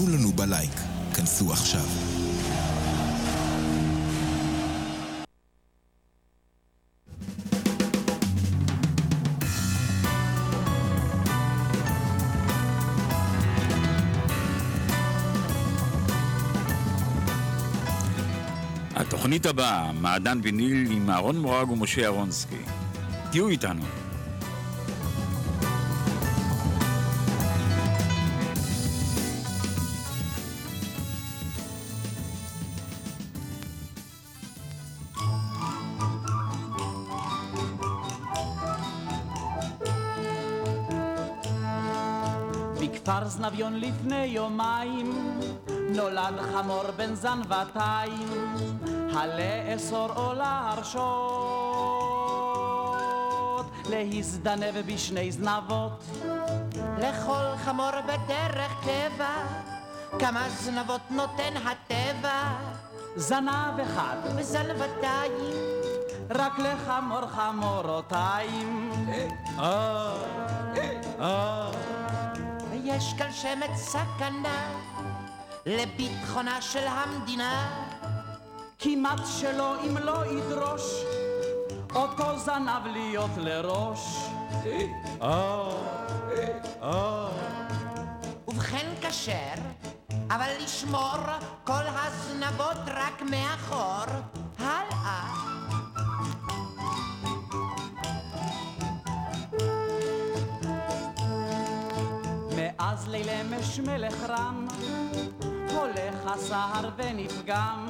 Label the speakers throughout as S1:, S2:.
S1: תנו לנו בלייק. כנסו עכשיו.
S2: התוכנית הבאה, מעדן ויניל עם אהרון מורג ומשה אהרונסקי. תהיו איתנו.
S3: בכפר זנביון לפני יומיים נולד חמור בן זנבתיים הלאסור או להרשות להזדנב בשני זנבות.
S4: לכל חמור בדרך טבע, כמה זנבות נותן הטבע,
S3: זנב אחד.
S4: וזנבתיים,
S3: רק לחמור חמורותיים. אה, אה.
S4: ויש כאן שמץ סכנה לביטחונה של המדינה.
S3: כמעט שלא אם לא ידרוש אותו זנב להיות לראש
S4: ובכן כשר, אבל לשמור כל הזנבות רק מאחור. הלאה.
S3: ליל אמש מלך רם הולך הסהר ונפגם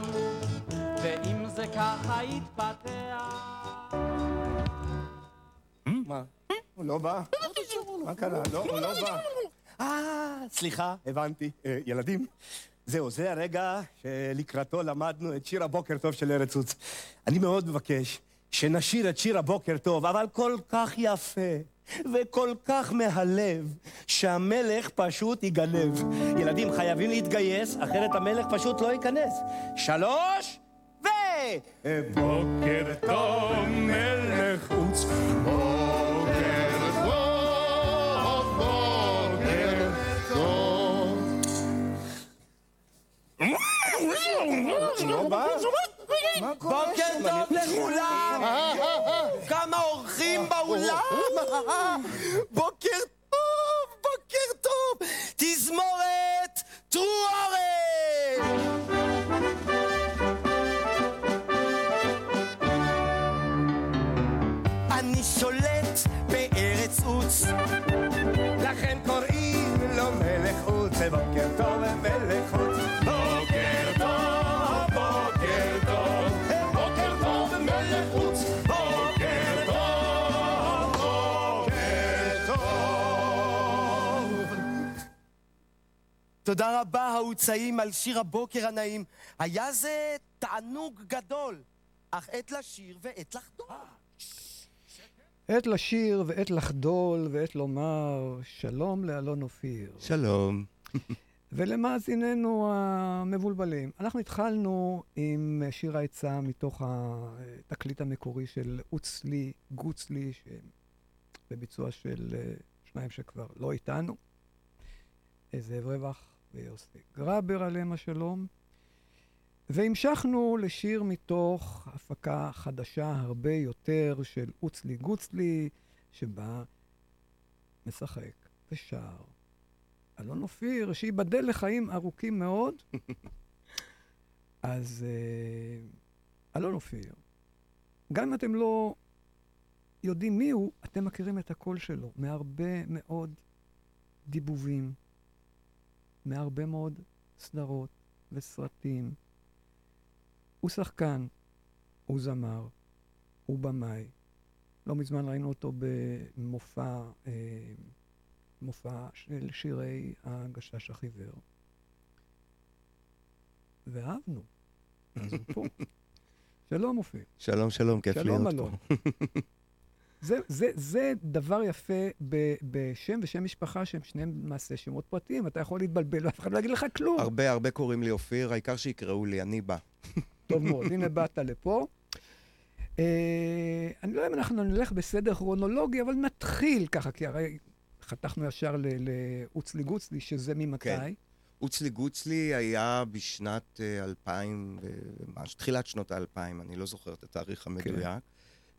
S3: ואם זה ככה יתפתח
S5: מה? הוא לא בא? מה קרה? לא, הוא לא בא. אה, סליחה, הבנתי. אה, ילדים, זהו, זה הרגע שלקראתו למדנו את שיר הבוקר טוב של ארץ עוץ. אני מאוד מבקש שנשיר את שיר הבוקר טוב, אבל כל כך יפה. וכל כך מהלב, שהמלך פשוט יגנב. ילדים חייבים להתגייס, אחרת המלך פשוט לא ייכנס. שלוש, ו... בוקר טוב, מלך עוץ. בוקר טוב, בוקר טוב. לא בא?
S6: בוקר? טוב לכולם! כמה אורחים באולם! בוקר טוב, בוקר טוב! תזמורת טרוארן! אני שולט בארץ עוץ,
S5: לכן קוראים לו מלך עוץ, בוקר טוב מלך עוץ.
S6: תודה רבה האוצאים על שיר הבוקר הנעים. היה זה תענוג גדול, אך עת לשיר ועת לחדול.
S7: עת לשיר ועת לחדול ועת לומר שלום לאלון אופיר.
S5: שלום.
S7: ולמאזיננו המבולבלים. אנחנו התחלנו עם שיר העצה מתוך התקליט המקורי של אוצלי, גוצלי. בביצוע של אה, שניים שכבר לא איתנו, זאב רווח ויוסי גרבר עליהם השלום. והמשכנו לשיר מתוך הפקה חדשה הרבה יותר של אוצלי גוצלי, שבה משחק ושר אלון אופיר, שייבדל לחיים ארוכים מאוד. אז אה, אלון אופיר, גם אם אתם לא יודעים מי הוא, אתם מכירים את הקול שלו מהרבה מאוד דיבובים, מהרבה מאוד סדרות וסרטים. הוא שחקן, הוא זמר, הוא במאי. לא מזמן ראינו אותו במופע, אה, מופע של שירי הגשש החיוור. ואהבנו. אז הוא פה. שלום, אופיר.
S8: שלום, שלום, כיף
S7: שלום,
S8: להיות
S7: אלון. זה, זה, זה דבר יפה ב, בשם ושם משפחה שהם שניהם למעשה שמות פרטיים. אתה יכול להתבלבל ואף אחד לא יגיד לך כלום.
S8: הרבה הרבה קוראים לי אופיר, העיקר שיקראו לי, אני בא.
S7: טוב מאוד, הנה באת לפה. אה, אני לא יודע אם אנחנו נלך בסדר כרונולוגי, אבל נתחיל ככה, כי הרי חתכנו ישר לאוצלי גוצלי, שזה ממתי?
S8: כן. אוצלי גוצלי היה בשנת אה, 2000, ומשהו, תחילת שנות האלפיים, אני לא זוכר את התאריך המדויק.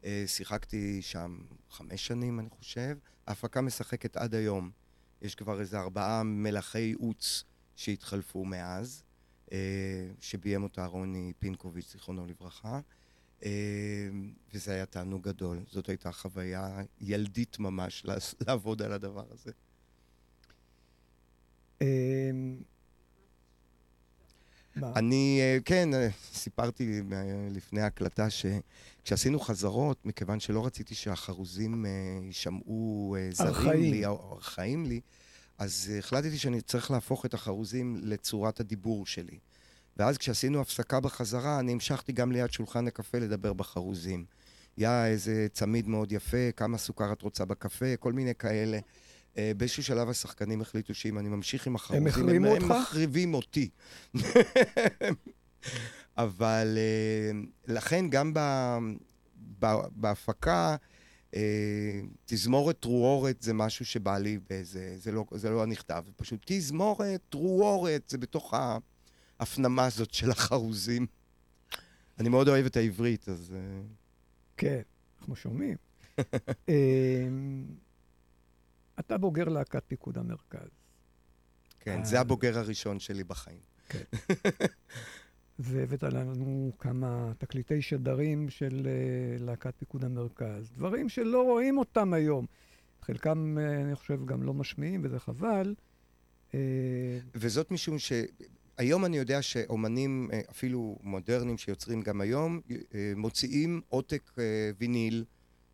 S8: אה, שיחקתי שם חמש שנים, אני חושב. ההפקה משחקת עד היום. יש כבר איזה ארבעה מלאכי עוץ שהתחלפו מאז, אה, שביים אותה רוני פינקוביץ', זיכרונו לברכה. אה, וזה היה תענוג גדול. זאת הייתה חוויה ילדית ממש לעבוד על הדבר הזה.
S7: מה?
S8: אני, אה, כן, אה, סיפרתי אה, לפני ההקלטה שכשעשינו חזרות, מכיוון שלא רציתי שהחרוזים יישמעו זרים. לי, או ארכאיים לי, אז החלטתי שאני צריך להפוך את החרוזים לצורת הדיבור שלי. ואז כשעשינו הפסקה בחזרה, אני המשכתי גם ליד שולחן הקפה לדבר בחרוזים. יא, איזה צמיד מאוד יפה, כמה סוכר את רוצה בקפה, כל מיני כאלה. אה, באיזשהו שלב השחקנים החליטו שאם אני ממשיך עם החרוזים, הם,
S7: אותך?
S8: הם מחריבים אותי. אבל אה, לכן גם ב, ב, בהפקה, אה, תזמורת טרואורת זה משהו שבא לי באיזה, זה לא, זה לא הנכתב, פשוט תזמורת טרואורת, זה בתוך ההפנמה הזאת של החרוזים. אני מאוד אוהב את העברית, אז...
S7: כן, אנחנו שומעים. אתה בוגר להקת פיקוד המרכז,
S8: כן,
S7: אה.
S8: זה הבוגר הראשון שלי בחיים.
S7: והבאת לנו כמה תקליטי שדרים של אה, להקת פיקוד המרכז. דברים שלא רואים אותם היום. חלקם, אה, אני חושב, גם לא משמיעים, וזה חבל.
S8: וזאת משום שהיום אני יודע שאומנים, אפילו מודרניים שיוצרים גם היום, מוציאים עותק ויניל,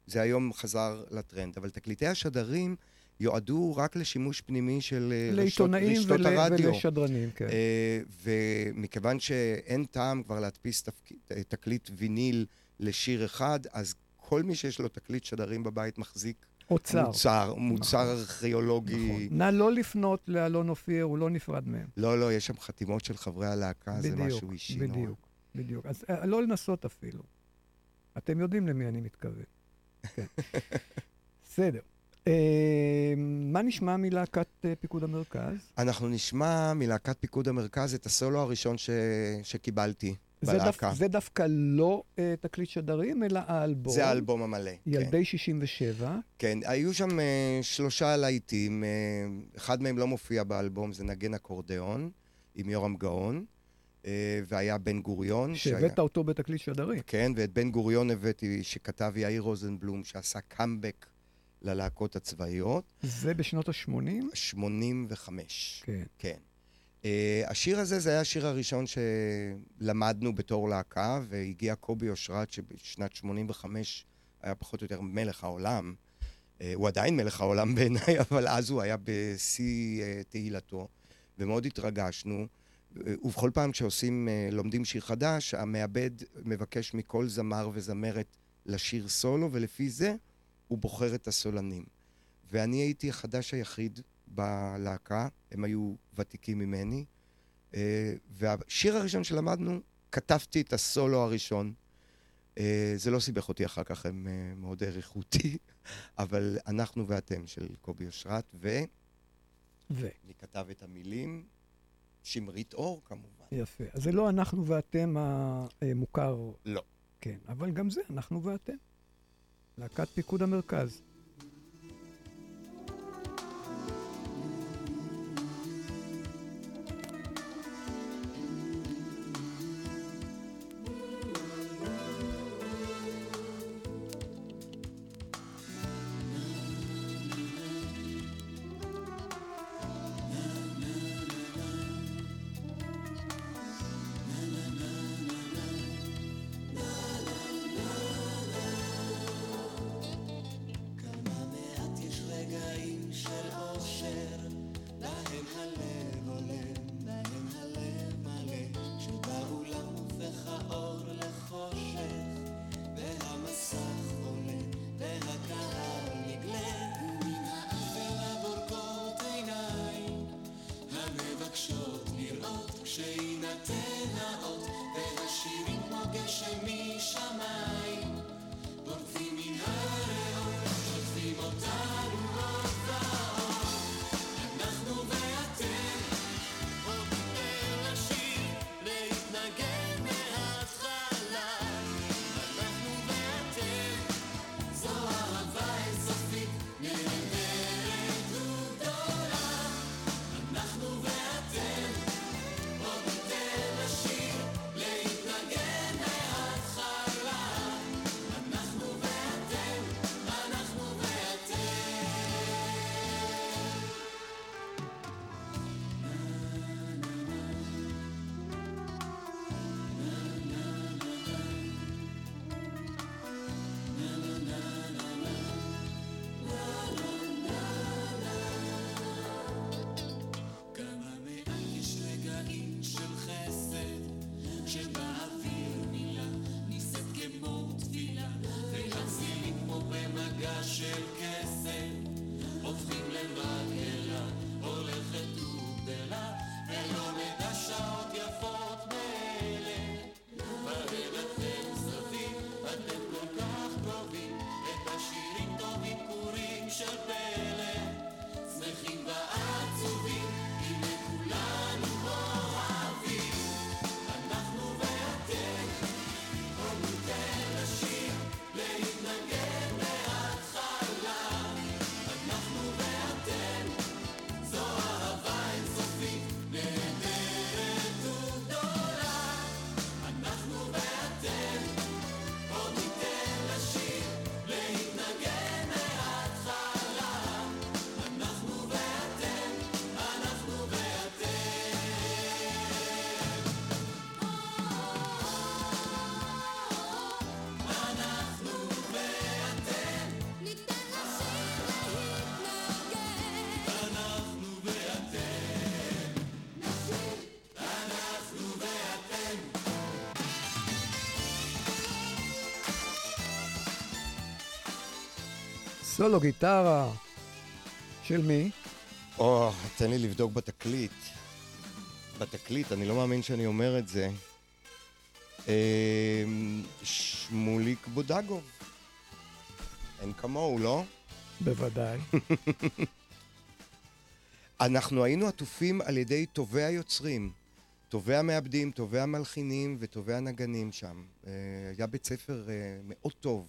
S8: זה היום חזר לטרנד, אבל תקליטי השדרים יועדו רק לשימוש פנימי של אה, רשתות,
S7: לעיתונאים
S8: רשתות
S7: ול-
S8: הרדיו.
S7: ולשדרנים, כן.
S8: אה, ומכיוון שאין טעם כבר להדפיס תפק... תקליט ויניל לשיר אחד, אז כל מי שיש לו תקליט שדרים בבית מחזיק
S7: אוצר.
S8: מוצר, מוצר ארכיאולוגי.
S7: נכון. נא לא לפנות לאלון אופיר, הוא לא נפרד מהם.
S8: לא, לא, יש שם חתימות של חברי הלהקה, זה
S7: בדיוק,
S8: משהו אישי נורא.
S7: בדיוק, בדיוק. אז אה, לא לנסות אפילו. אתם יודעים למי אני מתכוון. כן. בסדר. אה, מה נשמע מלהקת אה, פיקוד המרכז?
S8: אנחנו נשמע מלהקת פיקוד המרכז את הסולו הראשון ש... שקיבלתי
S7: זה,
S8: בלהקה.
S7: דו, זה דווקא לא אה, תקליט שדרים, אלא האלבום.
S8: זה האלבום המלא. כן.
S7: ילדי 67.
S8: כן, היו שם אה, שלושה להיטים, אה, אחד מהם לא מופיע באלבום, זה נגן אקורדיאון, עם יורם גאון, אה, והיה בן גוריון.
S7: שהבאת אותו בתקליט שדרים.
S8: כן, ואת בן גוריון הבאתי, שכתב יאיר רוזנבלום, שעשה קאמבק ללהקות הצבאיות.
S7: זה בשנות ה-80?
S8: 85.
S7: כן.
S8: כן. Uh, השיר הזה, זה היה השיר הראשון שלמדנו בתור להקה, והגיע קובי אושרת, שבשנת 85 היה פחות או יותר מלך העולם. Uh, הוא עדיין מלך העולם בעיניי, אבל אז הוא היה בשיא uh, תהילתו, ומאוד התרגשנו. ובכל פעם כשעושים, uh, לומדים שיר חדש, המעבד מבקש מכל זמר וזמרת לשיר סולו, ולפי זה הוא בוחר את הסולנים. ואני הייתי החדש היחיד בלהקה, הם היו ותיקים ממני. אה, והשיר הראשון שלמדנו, כתבתי את הסולו הראשון. אה, זה לא סיבך אותי אחר כך, הם אה, מאוד העריכו אותי, אבל אנחנו ואתם של קובי אושרת, ואני
S7: ו...
S8: כתב את המילים, שמרית אור כמובן.
S7: יפה. אז זה לא אנחנו ואתם המוכר.
S8: לא.
S7: כן, אבל גם זה, אנחנו ואתם. להקת פיקוד המרכז. סולו גיטרה של מי?
S8: או, תן לי לבדוק בתקליט. בתקליט, אני לא מאמין שאני אומר את זה. אמ, שמוליק בודגוב. אין כמוהו, לא?
S7: בוודאי.
S8: אנחנו היינו עטופים על ידי טובי היוצרים, טובי המעבדים, טובי המלחינים וטובי הנגנים שם. אה, היה בית ספר אה, מאוד טוב,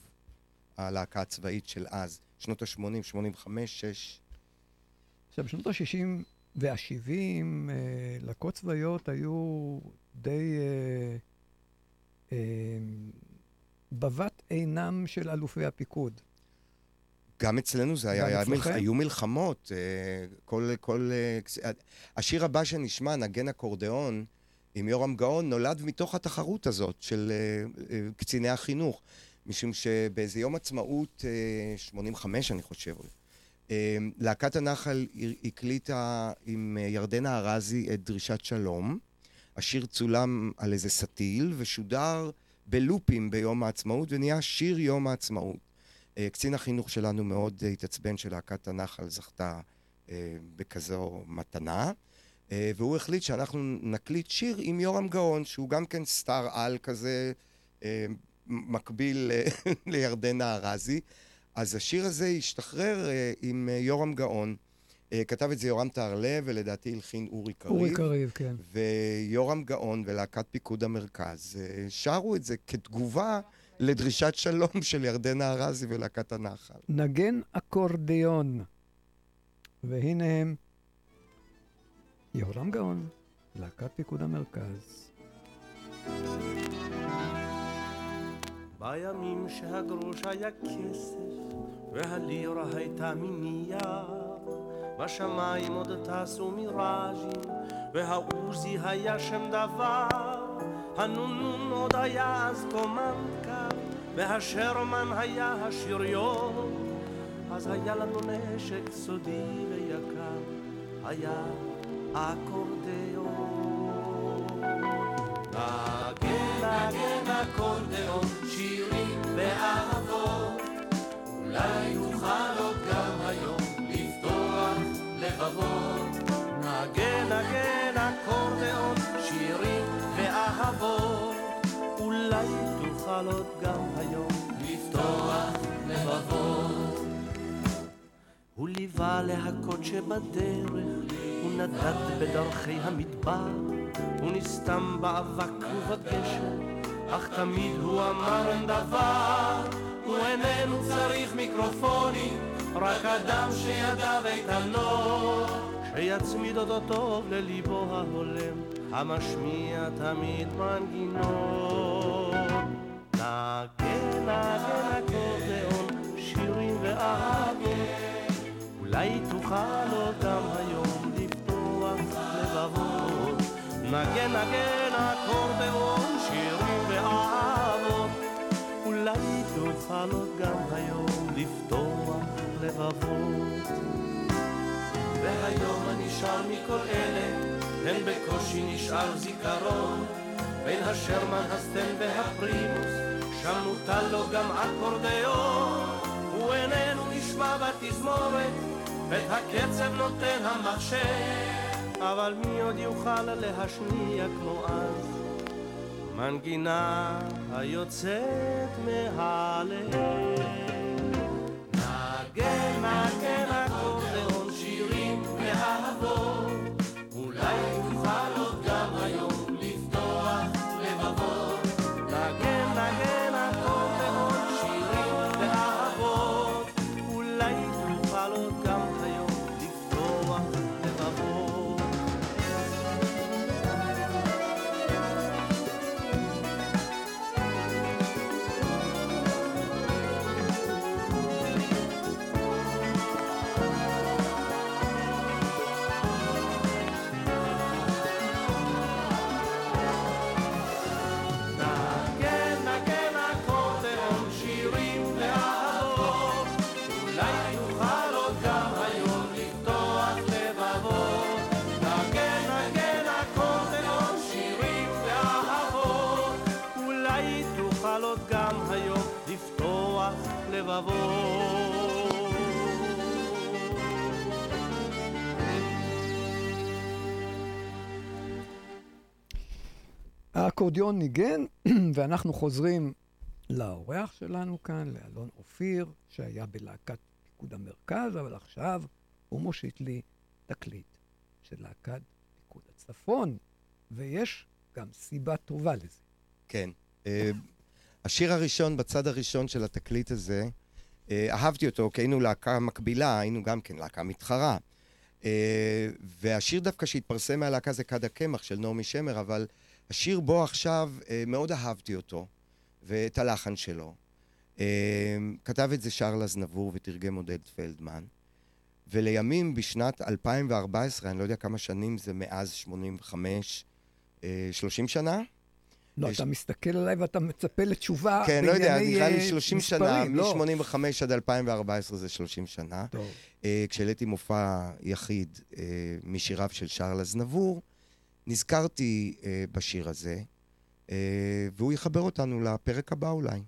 S8: הלהקה הצבאית של אז, שנות ה-80, 85, 6.
S7: עכשיו, בשנות ה-60 וה-70, אה, להקות צבאיות היו די אה, אה, בבת עינם של אלופי הפיקוד.
S8: גם אצלנו זה היה, היה מלח? היו מלחמות. אה, כל, כל, אה, אה, השיר הבא שנשמע, נגן אקורדיאון, עם יורם גאון, נולד מתוך התחרות הזאת של קציני החינוך. משום שבאיזה יום עצמאות, אה, 85 אני חושב, אה, להקת הנחל הקליטה עם אה, ירדנה ארזי את דרישת שלום. השיר צולם על איזה סטיל ושודר בלופים ביום העצמאות ונהיה שיר יום העצמאות. אה, קצין החינוך שלנו מאוד אה, התעצבן שלהקת הנחל זכתה אה, בכזו מתנה, אה, והוא החליט שאנחנו נקליט שיר עם יורם גאון, שהוא גם כן סטאר על כזה, אה, מקביל אה, לירדנה ארזי. אז השיר הזה השתחרר אה, עם אה, יורם גאון. כתב את זה יורם טהרלב, ולדעתי הלחין אורי קריב.
S7: אורי קריב, כן.
S8: ויורם גאון ולהקת פיקוד המרכז שרו את זה כתגובה לדרישת שלום של ירדנה ארזי ולהקת הנחל.
S7: נגן אקורדיון. והנה הם יהורם גאון, להקת פיקוד המרכז.
S9: בימים שהגרוש היה כסף והלירה הייתה מנייר בשמיים עוד טסו מיראז'ים והעוזי היה שם דבר הנונון עוד היה אז קומנדקר והשרמן היה השריון. אז היה לנו נשק סודי ויקר היה אקורדיון אקורדיאון שירים ואהבות. אולי תוכל עוד גם היום לפתוח לבבות. נגן נגן אקורדיאון שירים ואהבות. אולי תוכל עוד גם היום לפתוח לבבות. הוא ליווה להכות שבדרך, הוא נדד בדרכי המדבר, הוא נסתם באבק ובגשם, אך תמיד הוא אמר אין דבר, הוא איננו צריך מיקרופונים, רק אדם שידיו איתנות, שיצמיד אותו טוב לליבו ההולם, המשמיע תמיד מנגינות. נגן נגן אקורדיאון, שירים ואהבות אולי תוכל גם היום לפתוח לבבות נגן נגן אקורדיאון עוד גם היום לפתוח לבבות. והיום הנשאר מכל אלה הן בקושי נשאר זיכרון. בין השרמן הסטן והפרימוס שם מוטל לו גם אקורדיאון הוא איננו נשמע בתזמורת את הקצב נותן המחשב. אבל מי עוד יוכל להשמיע כמו אז מנגינה היוצאת מהלב נגן נגן אקורדיאון שירים ואהבות
S10: האקורדיון ניגן, ואנחנו חוזרים לאורח שלנו כאן, לאלון אופיר, שהיה בלהקת פיקוד המרכז, אבל עכשיו הוא מושיט לי תקליט של להקת פיקוד הצפון, ויש גם סיבה טובה לזה.
S8: כן. אה, השיר הראשון, בצד הראשון של התקליט הזה, אה, אהבתי אותו, כי היינו להקה מקבילה, היינו גם כן להקה מתחרה. אה, והשיר דווקא שהתפרסם מהלהקה זה כד הקמח של נעמי שמר, אבל השיר בו עכשיו, מאוד אהבתי אותו, ואת הלחן שלו. כתב את זה שרל אזנבור ותרגם עודד פלדמן. ולימים בשנת 2014, אני לא יודע כמה שנים זה מאז 85, 30 שנה?
S10: לא, אתה מסתכל עליי ואתה מצפה לתשובה
S8: כן, לא יודע, נראה לי 30 שנה, לא. מ-85 עד 2014 זה 30 שנה.
S10: טוב.
S8: כשהעליתי מופע יחיד משיריו של שרל אזנבור, נזכרתי בשיר הזה, והוא יחבר אותנו לפרק הבא אולי.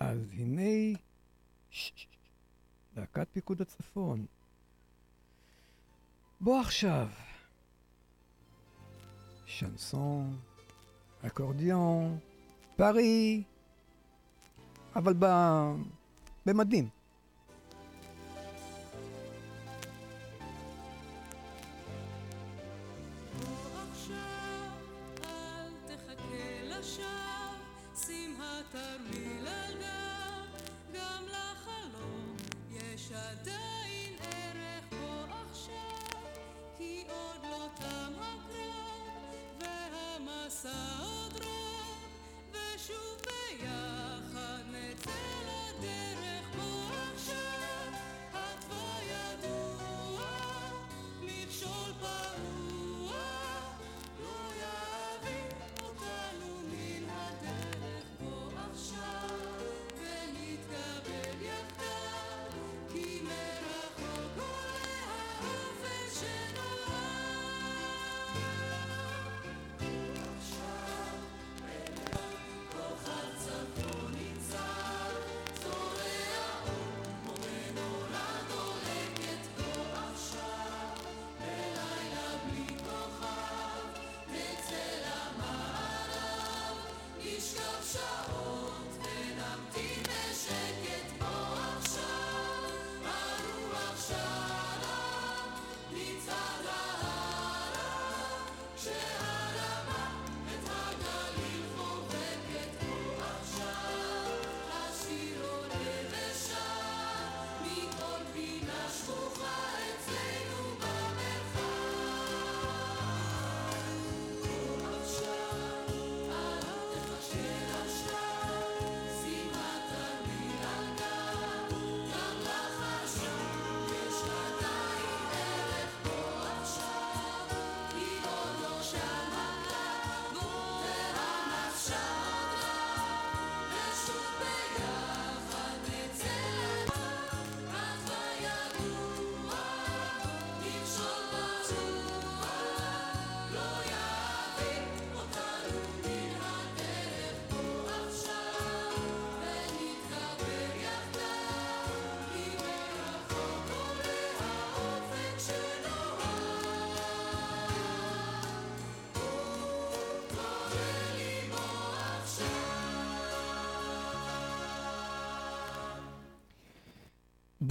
S10: אז הנה... להקת פיקוד הצפון. בוא עכשיו. שנסון, אקורדיון, פארי, אבל ב... במדים.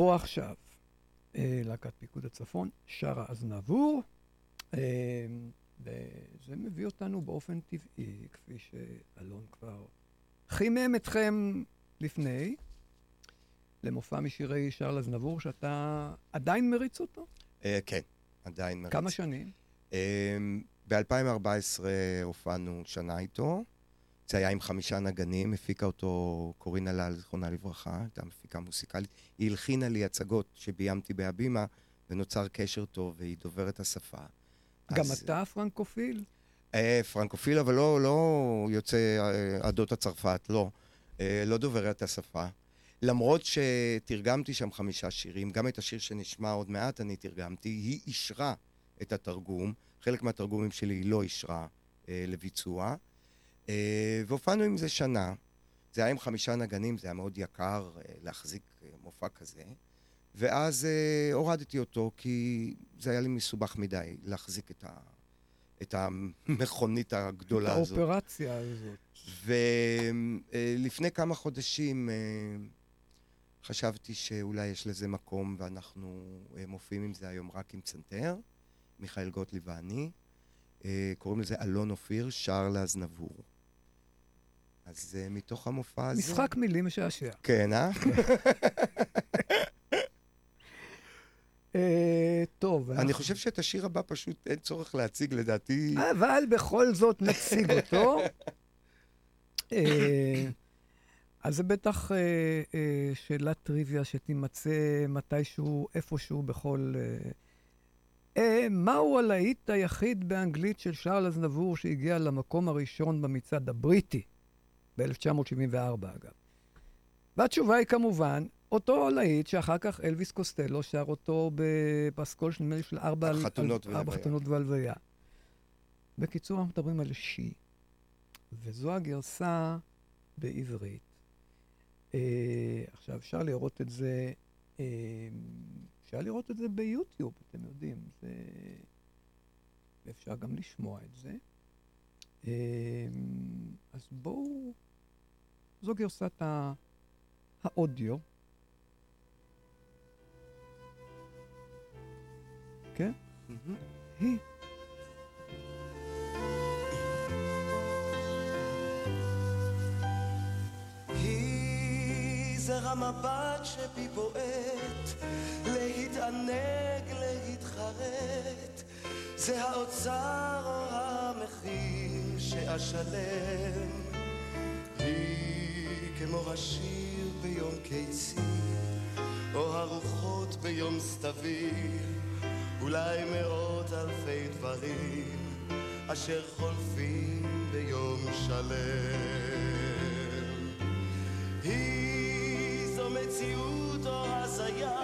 S10: בוא עכשיו. אה, להקת פיקוד הצפון, שרה אזנבור, אה, וזה מביא אותנו באופן טבעי, כפי שאלון כבר חימם אתכם לפני, למופע משירי שרל אזנבור, שאתה עדיין מריץ אותו?
S8: אה, כן, עדיין מריץ.
S10: כמה שנים?
S8: ב-2014 הופענו שנה איתו. זה היה עם חמישה נגנים, הפיקה אותו קורינה לל, זיכרונה לברכה, הייתה מפיקה מוסיקלית. היא הלחינה לי הצגות שביימתי בהבימה, ונוצר קשר טוב, והיא דוברת השפה.
S10: גם אז... אתה פרנקופיל?
S8: אה, פרנקופיל, אבל לא, לא יוצא אה, עדות הצרפת, לא. אה, לא דובר את השפה. למרות שתרגמתי שם חמישה שירים, גם את השיר שנשמע עוד מעט אני תרגמתי, היא אישרה את התרגום. חלק מהתרגומים שלי היא לא אישרה אה, לביצוע. אה, והופענו עם זה שנה. זה היה עם חמישה נגנים, זה היה מאוד יקר אה, להחזיק אה, מופע כזה. ואז הורדתי אותו, כי זה היה לי מסובך מדי להחזיק את, ה, את המכונית הגדולה הזאת.
S7: האופרציה הזאת.
S8: ולפני כמה חודשים אה, חשבתי שאולי יש לזה מקום, ואנחנו אה, מופיעים עם זה היום רק עם פסנתר, מיכאל גוטליב ואני. אה, קוראים לזה אלון אופיר, שר לאזנבור. אז אה, מתוך המופע הזה...
S7: משחק מילים משעשע.
S8: כן, אה?
S7: אה, טוב.
S8: אני חושב שאת השיר הבא פשוט אין צורך להציג, לדעתי...
S7: אבל בכל זאת נציג אותו. אה, אז זה בטח אה, שאלת טריוויה שתימצא מתישהו, איפשהו, בכל... מהו הלהיט היחיד באנגלית של שרל אזנבור שהגיע למקום הראשון במצעד הבריטי, ב-1974 אגב? והתשובה היא כמובן, אותו להיט שאחר כך אלוויס קוסטלו שר אותו בפסקול, נדמה לי של ארבע על-.
S8: חתונות והלוויה.
S7: בקיצור, אנחנו מדברים על שי, וזו הגרסה בעברית. אה, עכשיו, אפשר לראות את זה, אה, אפשר לראות את זה ביוטיוב, אתם יודעים. זה... ואפשר גם לשמוע את זה. אה, אז בואו, זו גרסת. האודיו. כן? היא.
S6: היא זרע מבט שבי בועט, להתענג, להתחרט, זה האוצר או המחיר שאשלם. היא כמו השיר ביום קיצי, או הרוחות ביום סתווי, אולי מאות אלפי דברים אשר חולפים ביום שלם. היא מציאות או הזיה,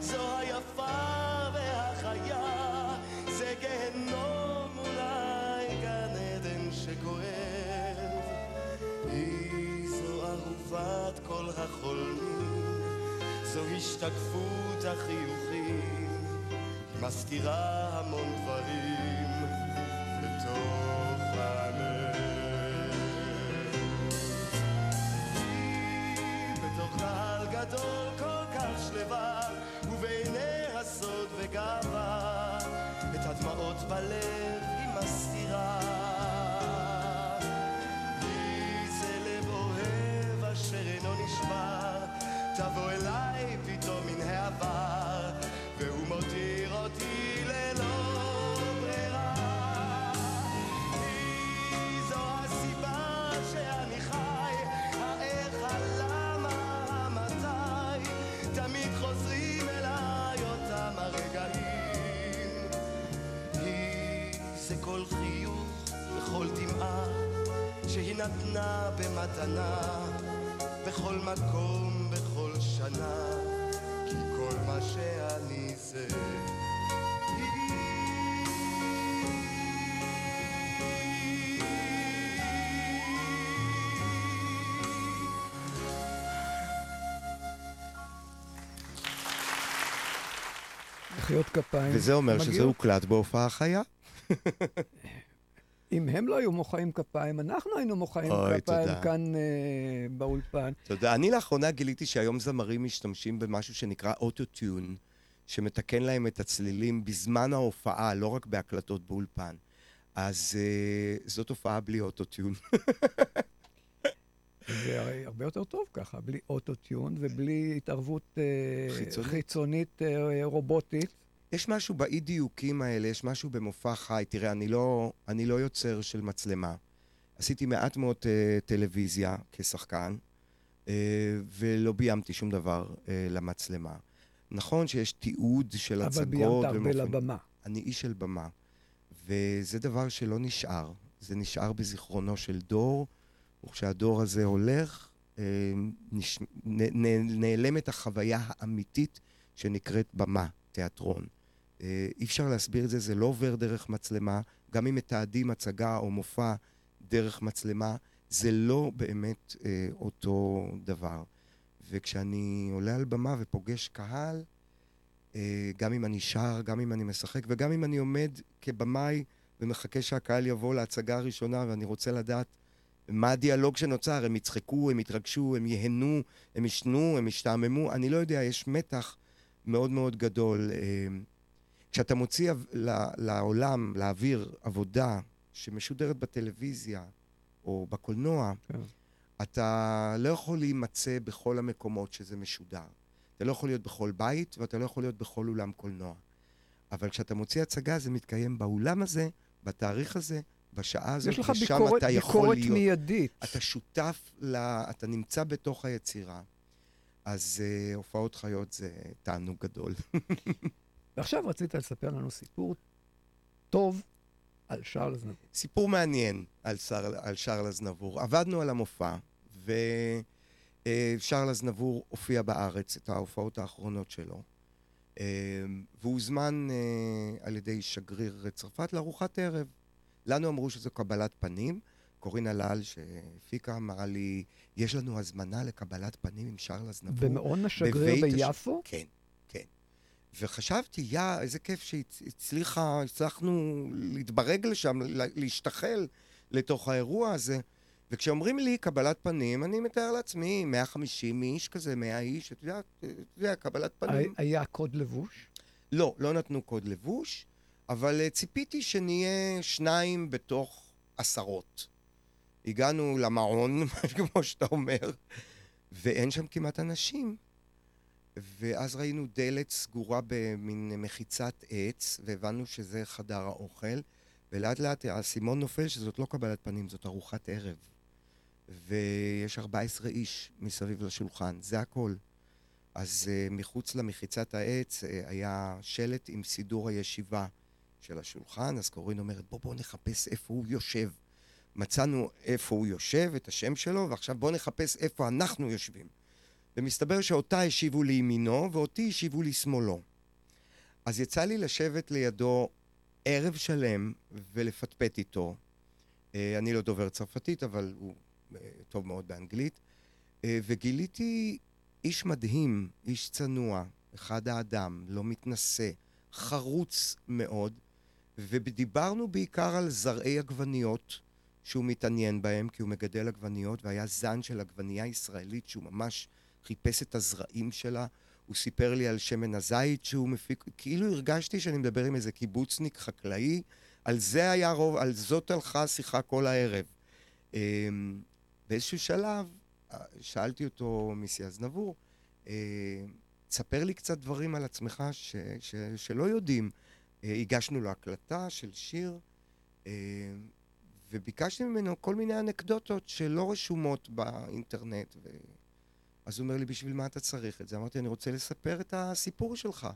S6: זו היפה והחיה, זה גיהנום אולי גן עדן שכואב. היא זו אהובת כל החולמים, זו השתקפות החיוכים, מסתירה המון דברים. בתוך הדמעות נתנה במתנה, בכל מקום, בכל שנה, כי כל מה שאני זה
S7: מחיאות כפיים.
S8: וזה אומר שזה
S7: מגיעות.
S8: הוקלט בהופעה חיה.
S7: אם הם לא היו מוחאים כפיים, אנחנו היינו מוחאים
S8: אוי,
S7: כפיים
S8: תודה.
S7: כאן אה, באולפן.
S8: יודע, אני לאחרונה גיליתי שהיום זמרים משתמשים במשהו שנקרא אוטוטיון, שמתקן להם את הצלילים בזמן ההופעה, לא רק בהקלטות באולפן. אז אה, זאת הופעה בלי אוטוטיון.
S7: זה הרי הרבה יותר טוב ככה, בלי אוטוטיון ובלי התערבות אה,
S8: חיצונית.
S7: חיצונית אה, רובוטית.
S8: יש משהו באי-דיוקים האלה, יש משהו במופע חי. תראה, אני לא, אני לא יוצר של מצלמה. עשיתי מעט מאוד uh, טלוויזיה כשחקן, uh, ולא ביימתי שום דבר uh, למצלמה. נכון שיש תיעוד של
S7: אבל
S8: הצגות.
S7: ביימת הרבה לבמה.
S8: אני איש של במה, וזה דבר שלא נשאר. זה נשאר בזיכרונו של דור, וכשהדור הזה הולך, אה, נש... נ... נ... נעלמת החוויה האמיתית שנקראת במה, תיאטרון. אה, אי אפשר להסביר את זה, זה לא עובר דרך מצלמה, גם אם מתעדים הצגה או מופע דרך מצלמה, זה לא באמת אה, אותו דבר. וכשאני עולה על במה ופוגש קהל, אה, גם אם אני שר, גם אם אני משחק, וגם אם אני עומד כבמאי ומחכה שהקהל יבוא להצגה הראשונה, ואני רוצה לדעת מה הדיאלוג שנוצר, הם יצחקו, הם יתרגשו, הם ייהנו, הם ישנו, הם ישתעממו, אני לא יודע, יש מתח מאוד מאוד גדול. אה, כשאתה מוציא לעולם, לאוויר, עבודה שמשודרת בטלוויזיה או בקולנוע, כן. אתה לא יכול להימצא בכל המקומות שזה משודר. אתה לא יכול להיות בכל בית ואתה לא יכול להיות בכל אולם קולנוע. אבל כשאתה מוציא הצגה, זה מתקיים באולם הזה, בתאריך הזה, בשעה הזאת, ושם
S7: ביקורת,
S8: אתה יכול
S7: ביקורת
S8: להיות.
S7: יש לך ביקורת מיידית.
S8: אתה שותף, לה, אתה נמצא בתוך היצירה. אז uh, הופעות חיות זה תענוג גדול.
S7: ועכשיו רצית לספר לנו סיפור טוב על שרל אזנבור.
S8: סיפור מעניין על, שר, על שרל אזנבור. עבדנו על המופע, ושרל אזנבור הופיע בארץ, את ההופעות האחרונות שלו. והוא הוזמן על ידי שגריר צרפת לארוחת ערב. לנו אמרו שזו קבלת פנים. קורין הלל שהפיקה אמרה לי, יש לנו הזמנה לקבלת פנים עם שרל אזנבור.
S7: במעון השגריר ביפו?
S8: הש... כן. וחשבתי, יא, איזה כיף שהצליחה, הצלחנו להתברג לשם, להשתחל לתוך האירוע הזה. וכשאומרים לי קבלת פנים, אני מתאר לעצמי 150 איש כזה, 100 איש, אתה יודע, אתה יודע, קבלת פנים.
S7: היה קוד לבוש?
S8: לא, לא נתנו קוד לבוש, אבל אה, ציפיתי שנהיה שניים בתוך עשרות. הגענו למעון, כמו שאתה אומר, ואין שם כמעט אנשים. ואז ראינו דלת סגורה במין מחיצת עץ, והבנו שזה חדר האוכל, ולאט לאט האסימון נופל שזאת לא קבלת פנים, זאת ארוחת ערב. ויש 14 איש מסביב לשולחן, זה הכל. אז uh, מחוץ למחיצת העץ uh, היה שלט עם סידור הישיבה של השולחן, אז קורין אומרת, בוא בוא נחפש איפה הוא יושב. מצאנו איפה הוא יושב, את השם שלו, ועכשיו בואו נחפש איפה אנחנו יושבים. ומסתבר שאותה השיבו לימינו, ואותי השיבו לשמאלו. אז יצא לי לשבת לידו ערב שלם ולפטפט איתו. אה, אני לא דובר צרפתית, אבל הוא אה, טוב מאוד באנגלית. אה, וגיליתי איש מדהים, איש צנוע, אחד האדם, לא מתנשא, חרוץ מאוד, ודיברנו בעיקר על זרעי עגבניות. שהוא מתעניין בהם, כי הוא מגדל עגבניות, והיה זן של עגבנייה ישראלית שהוא ממש חיפש את הזרעים שלה. הוא סיפר לי על שמן הזית שהוא מפיק, כאילו הרגשתי שאני מדבר עם איזה קיבוצניק חקלאי, על זה היה רוב, על זאת הלכה השיחה כל הערב. אמ, באיזשהו שלב שאלתי אותו, מיסי אזנבור, אה, תספר לי קצת דברים על עצמך ש, ש, שלא יודעים. אה, הגשנו לו הקלטה של שיר, אה, וביקשתי ממנו כל מיני אנקדוטות שלא רשומות באינטרנט. ו... אז הוא אומר לי, בשביל מה אתה צריך את זה? אמרתי, אני רוצה לספר את הסיפור שלך.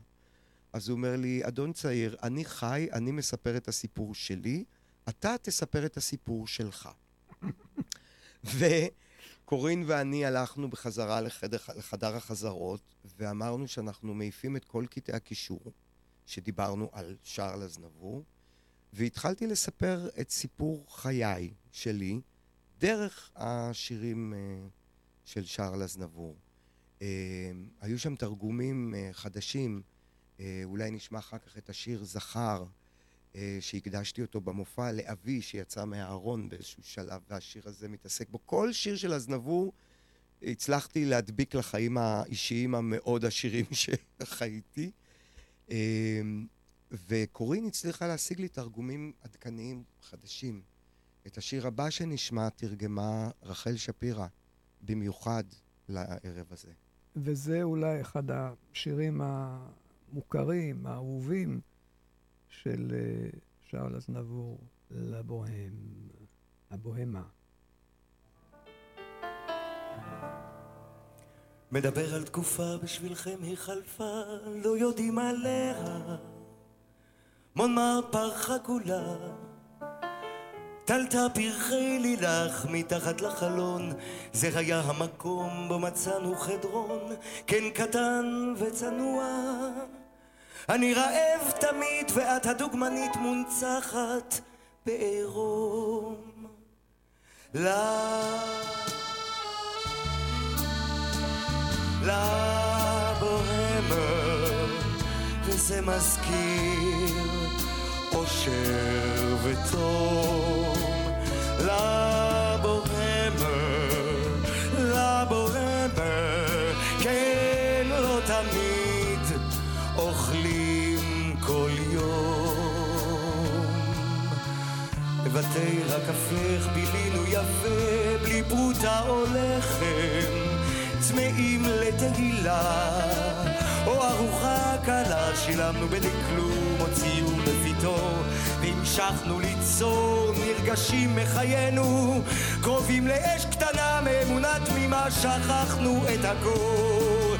S8: אז הוא אומר לי, אדון צעיר, אני חי, אני מספר את הסיפור שלי, אתה תספר את הסיפור שלך. וקורין ואני הלכנו בחזרה לחדר, לחדר החזרות, ואמרנו שאנחנו מעיפים את כל קטעי הקישור, שדיברנו על שרל אזנבור, והתחלתי לספר את סיפור חיי שלי דרך השירים uh, של שרל אזנבור. Uh, היו שם תרגומים uh, חדשים, uh, אולי נשמע אחר כך את השיר זכר, uh, שהקדשתי אותו במופע לאבי שיצא מהארון באיזשהו שלב, והשיר הזה מתעסק בו. כל שיר של אזנבור הצלחתי להדביק לחיים האישיים המאוד עשירים שחייתי. Uh, וקורין הצליחה להשיג לי תרגומים עדכניים חדשים. את השיר הבא שנשמע תרגמה רחל שפירא, במיוחד לערב הזה.
S7: וזה אולי אחד השירים המוכרים, האהובים, של אה, שאול אזנבור, לבוהם, הבוהמה.
S6: מדבר על תקופה בשבילכם היא חלפה, לא יודעים עליה. מונמר פרחה כולה טלתה פרחי לילך מתחת לחלון. זה היה המקום בו מצאנו חדרון כן קטן וצנוע. אני רעב תמיד ואת הדוגמנית מונצחת בעירום. לה לבוהמה וזה מזכיר אושר ותום לבוהמר, לבוהמר, כן לא תמיד אוכלים כל יום. בבתי הקפך בילינו יפה, בלי פרוטה או לחם, צמאים לתהילה, או ארוחה קלה, שילמנו בלי כלום, או ציור בביתו, והמשכנו ליצור, נרגשים מחיינו, קרובים לאש קטנה מאמונה תמימה, שכחנו את הקור.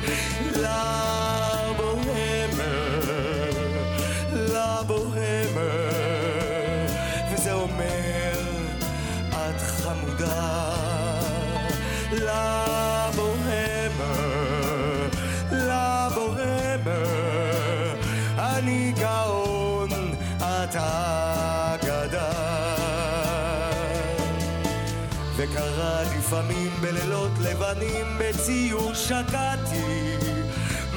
S6: לפעמים בלילות לבנים בציור שקעתי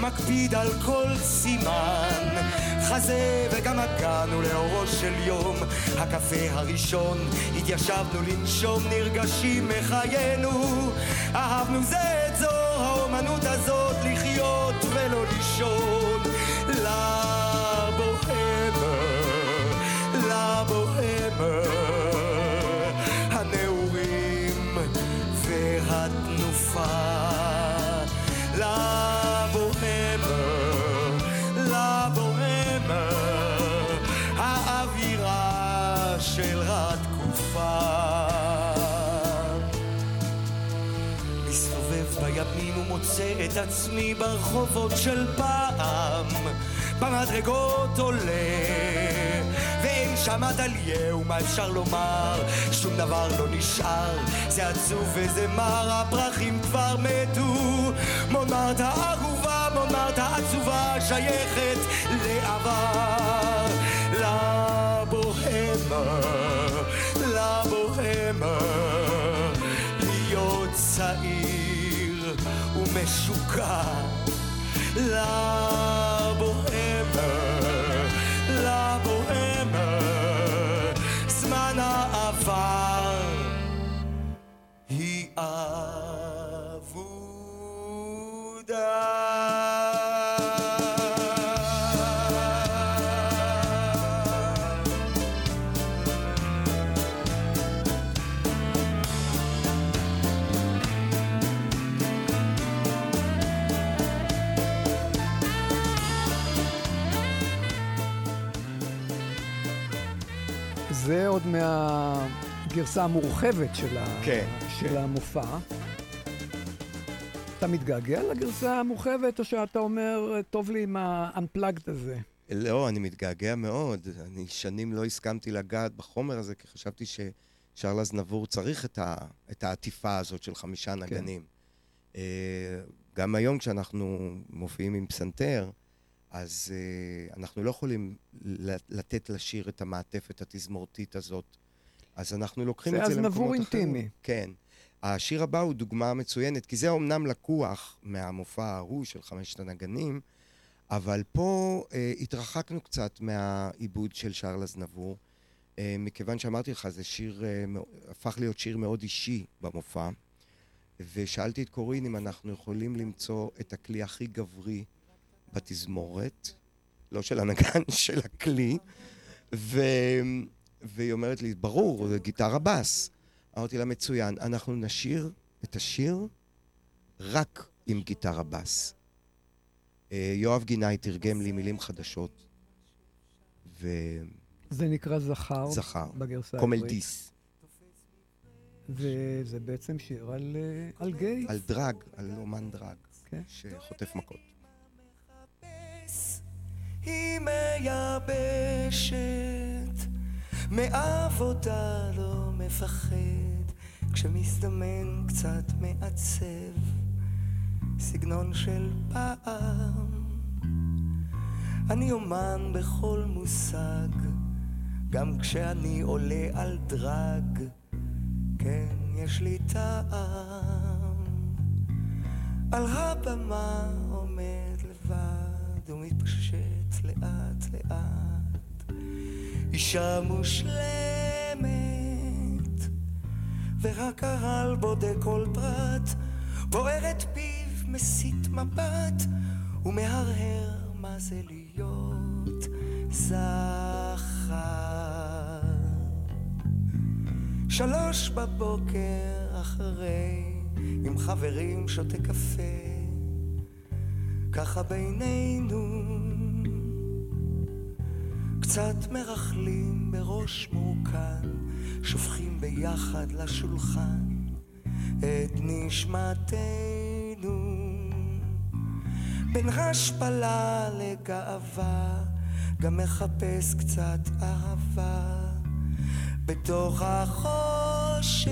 S6: מקפיד על כל סימן חזה וגם הגענו לאורו של יום. הקפה הראשון התיישבנו לנשום נרגשים מחיינו. אהבנו זה את זו האומנות הזאת לחיות ולא לישון. לבוהמר הנעורים ומוצא את עצמי ברחובות של פעם. במדרגות עולה ואין שם דליה ומה אפשר לומר? שום דבר לא נשאר. זה עצוב וזה מר הפרחים כבר מתו. מונרת אהובה מונרת עצובה שייכת לעבר. לבוהמר לבוהמר להיות צעיר
S7: mezuka la מהגרסה המורחבת של, ה...
S8: כן,
S7: של המופע. אתה מתגעגע לגרסה המורחבת, או שאתה אומר, טוב לי עם ה-unplugged הזה?
S8: לא, אני מתגעגע מאוד. אני שנים לא הסכמתי לגעת בחומר הזה, כי חשבתי ששרל אזנבור צריך את, ה, את העטיפה הזאת של חמישה נגנים. אה, גם היום כשאנחנו מופיעים עם פסנתר, אז uh, אנחנו לא יכולים לתת לשיר את המעטפת התזמורתית הזאת. אז אנחנו לוקחים
S7: זה
S8: את זה למקומות אחרים.
S7: אינטימי.
S8: כן. השיר הבא הוא דוגמה מצוינת, כי זה אומנם לקוח מהמופע ההוא של חמשת הנגנים, אבל פה אה, התרחקנו קצת מהעיבוד של שרל אזנבור, אה, מכיוון שאמרתי לך, זה שיר, אה, הפך להיות שיר מאוד אישי במופע, ושאלתי את קורין אם אנחנו יכולים למצוא את הכלי הכי גברי בתזמורת, לא של הנגן, של הכלי, ו... והיא אומרת לי, ברור, זה גיטרה בס. אמרתי לה, מצוין, אנחנו נשיר את השיר רק עם גיטרה בס. אה, יואב גינאי תרגם לי מילים חדשות, וזכר,
S7: זה נקרא זכר. בגרסה העברית.
S8: קומלדיס,
S7: וזה בעצם שיר על, אה, על גיי.
S8: על דרג, על אומן דרג,
S7: כן.
S8: שחוטף מכות.
S6: היא מייבשת, מעבודה לא מפחד, כשמזדמן קצת מעצב, סגנון של פעם. אני אומן בכל מושג, גם כשאני עולה על דרג, כן, יש לי טעם. על הבמה עומד לבד ומתפשט לאט לאט אישה מושלמת, ורק הרעל בודק כל פרט, בוער את פיו, מסיט מבט, ומהרהר מה זה להיות זכר. שלוש בבוקר אחרי, עם חברים שותה קפה, ככה בינינו, קצת מרכלים בראש מורכן, שופכים ביחד לשולחן את נשמתנו. בין השפלה לגאווה, גם מחפש קצת אהבה. בתוך החושך,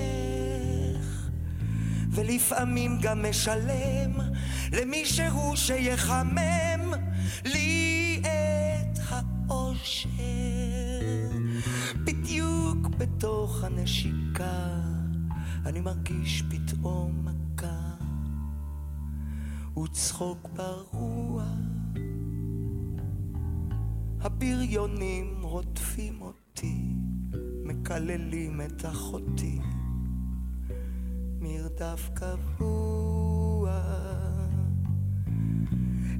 S6: ולפעמים גם משלם למישהו שיחמם לי האושר. בדיוק בתוך הנשיקה אני מרגיש פתאום מכה וצחוק ברוח. הבריונים רודפים אותי מקללים את אחותי מרדף קבוע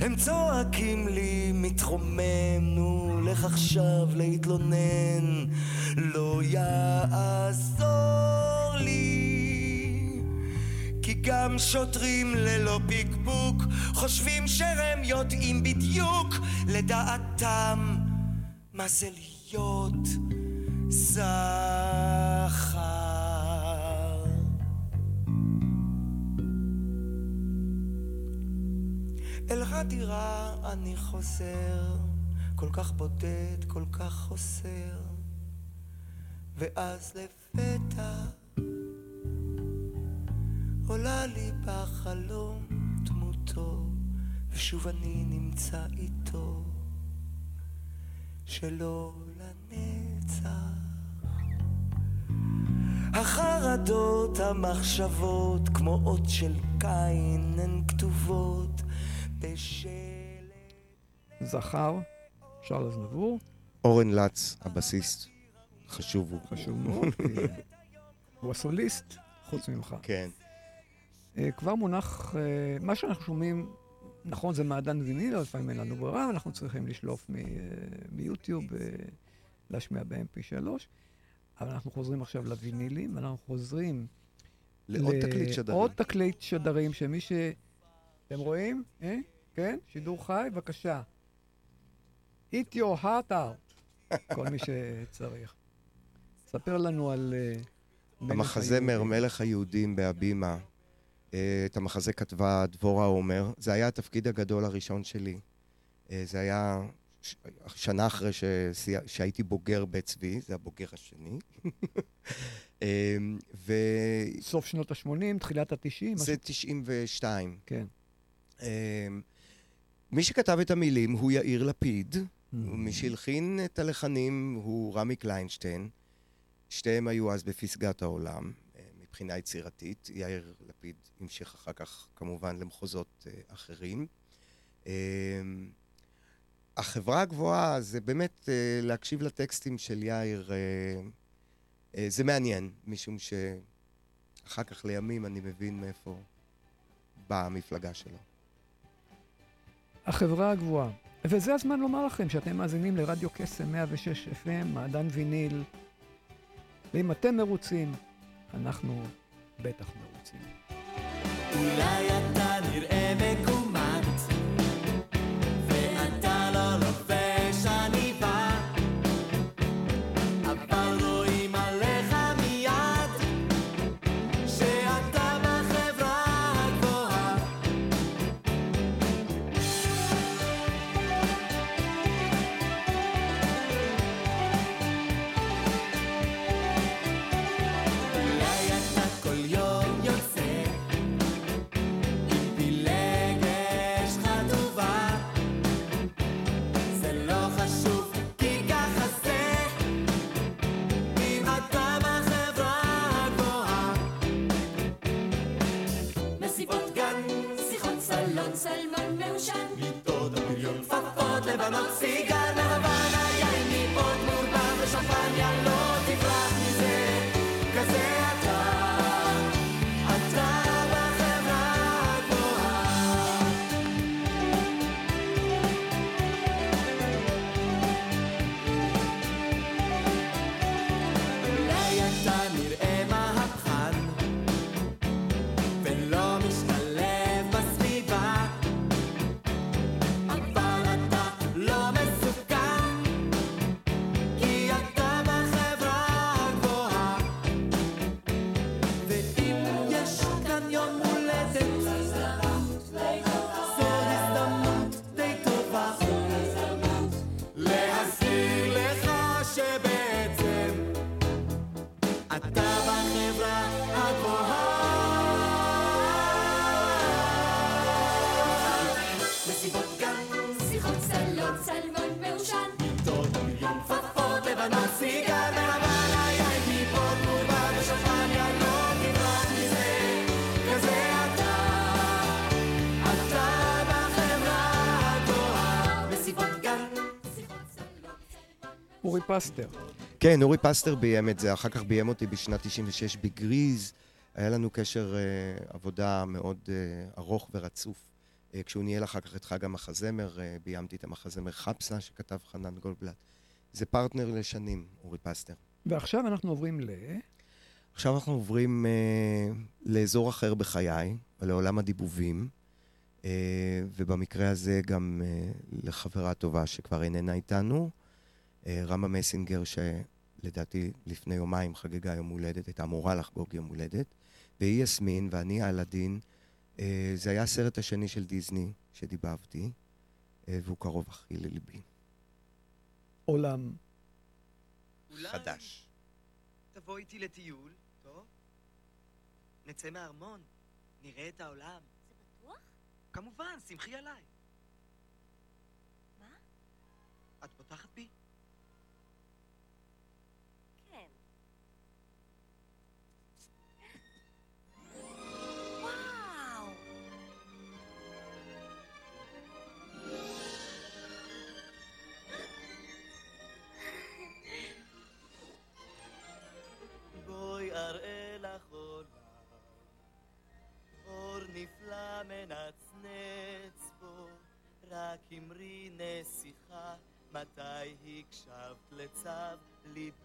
S6: הם צועקים לי מתרומם נו לך עכשיו להתלונן לא יעזור לי כי גם שוטרים ללא פקפוק חושבים שהם יודעים בדיוק לדעתם מה זה להיות זכר. אל הדירה אני חוזר, כל כך בודד, כל כך חוסר, ואז לפתע עולה לי בחלום דמותו, ושוב אני נמצא איתו, שלא לנצח. החרדות, המחשבות, כמו אות של קין, הן כתובות.
S7: זכר, שרלס נבור.
S8: אורן לץ, הבסיסט, חשוב הוא.
S7: חשוב מאוד, הוא הסוליסט, חוץ ממך.
S8: כן.
S7: אה, כבר מונח, אה, מה שאנחנו שומעים, נכון, זה מעדן ויניל, לפעמים אין לנו ברירה, אנחנו צריכים לשלוף מ- אה, מיוטיוב, להשמיע ב-MP3, אבל אנחנו חוזרים עכשיו לווינילים, ואנחנו חוזרים...
S8: לעוד תקליט שדרים.
S7: עוד תקליט שדרים, שמי ש... אתם רואים? אה? כן? שידור חי? בבקשה. eat your heart out, כל מי שצריך. ספר לנו על... אה,
S8: המחזמר. מלך היהודים בהבימה, אה, את המחזה כתבה דבורה עומר. זה היה התפקיד הגדול הראשון שלי. אה, זה היה ש- שנה אחרי. שהייתי בוגר בית צבי, זה הבוגר השני. אה, ו...
S7: סוף שנות ה-80, תחילת ה-90.
S8: זה 92.
S7: כן.
S8: מי שכתב את המילים הוא יאיר לפיד,
S7: Mm.
S8: מי שהלחין את הלחנים הוא רמי קליינשטיין. שתיהם היו אז בפסגת העולם, אה, מבחינה יצירתית. יאיר לפיד המשיך אחר כך כמובן למחוזות אה, אחרים. אה, החברה הגבוהה זה באמת להקשיב לטקסטים של יאיר, זה מעניין, משום שאחר כך לימים אני מבין מאיפה באה המפלגה שלו.
S7: החברה הגבוהה. וזה הזמן לומר לכם שאתם מאזינים לרדיו קסם 106 FM, מעדן ויניל. ואם אתם מרוצים, אנחנו בטח מרוצים.
S11: אולי אתה נראה מקומט,
S7: אורי פסטר.
S8: כן, אורי פסטר ביים את זה, אחר כך ביים אותי בשנת 96 בגריז. היה לנו קשר אה, עבודה מאוד אה, ארוך ורצוף. אה, כשהוא ניהל אחר כך את חג המחזמר, אה, ביימתי את המחזמר חפציבה שכתב חנן גולדבלט. זה פרטנר לשנים, אורי פסטר.
S7: ועכשיו אנחנו עוברים ל...
S8: עכשיו אנחנו עוברים אה, לאזור אחר בחיי, לעולם הדיבובים, אה, ובמקרה הזה גם אה, לחברה טובה שכבר איננה איתנו, רמה מסינגר, שלדעתי לפני יומיים חגגה יום הולדת, הייתה אמורה לחגוג יום הולדת, והיא יסמין ואני אלאדין. אה, זה היה הסרט השני של דיסני שדיבבתי, אה, והוא קרוב הכי לליבי.
S7: עולם.
S8: חדש.
S12: תבוא איתי לטיול, טוב? נצא מהארמון, נראה את העולם.
S13: זה בטוח?
S12: כמובן, שמחי עליי.
S13: מה?
S12: את פותחת בי?
S6: לך עולם, אור נפלא מנצנץ בו, רק אמרי נסיכה, מתי הקשבת לצו ליבך?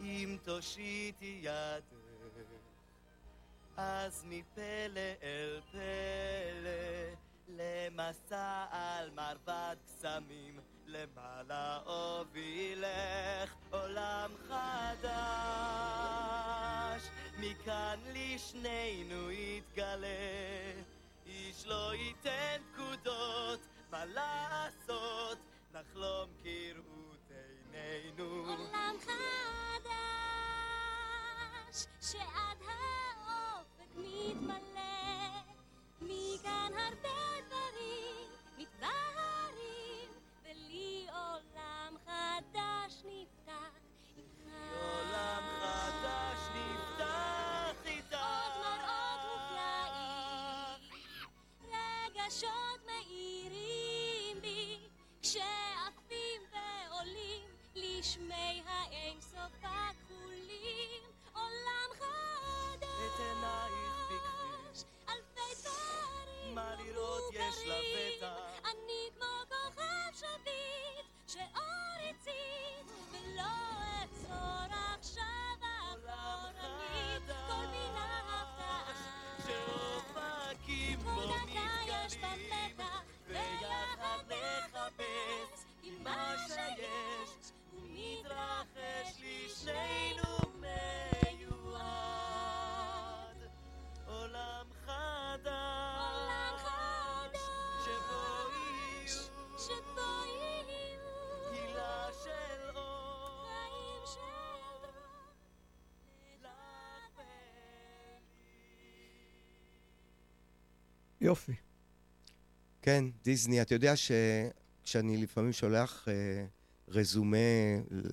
S6: אם תושיטי ידך, אז מפלא אל פלא, למסע על מרבד קסמים, למעלה הובילך מכאן לשנינו יתגלה, איש לא ייתן פקודות, מה לעשות, נחלום כראות עינינו.
S13: עולם חדש, שעד האופק מתמלא, מכאן הרבה רגשות מאירים בי, כשעפים ועולים לשמי האינסוף הכחולים. עולם חדש,
S6: את עינייך פקחי,
S13: אלפי דברים
S6: מה לראות יש לבטח.
S13: אני כמו כוכב שביט, שאור הצית, ולא מתח,
S6: ויחד נחפש עם מה שיש, ומתרחש לשנינו מיועד. עולם חדש, שבו יהיו
S13: שבו יהיו
S6: הילה של אור,
S13: חיים של
S6: לך
S7: יופי.
S8: כן, דיסני. אתה יודע שכשאני לפעמים שולח אה, רזומה